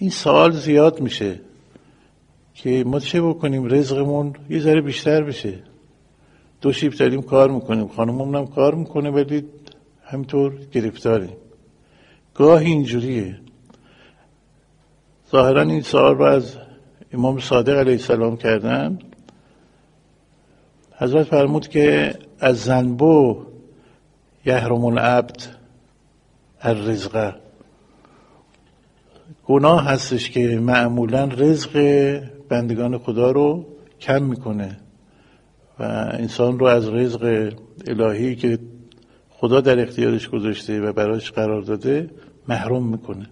این سوال زیاد میشه که ما چه بکنیم؟ رزقمون یه ذره بیشتر بشه. دو شیب داریم کار می‌کنیم. خانممون هم کار می‌کنه ولی همینطور گرفتاریم. گاه اینجوریه. ظاهرا این سوال رو از امام صادق علیه السلام کردن. حضرت فرمود که از زنبو یحرم العبد الرزقه. گناه هستش که معمولا رزق بندگان خدا رو کم می‌کنه و انسان رو از رزق الهی که خدا در اختیارش گذاشته و براش قرار داده محروم می‌کنه.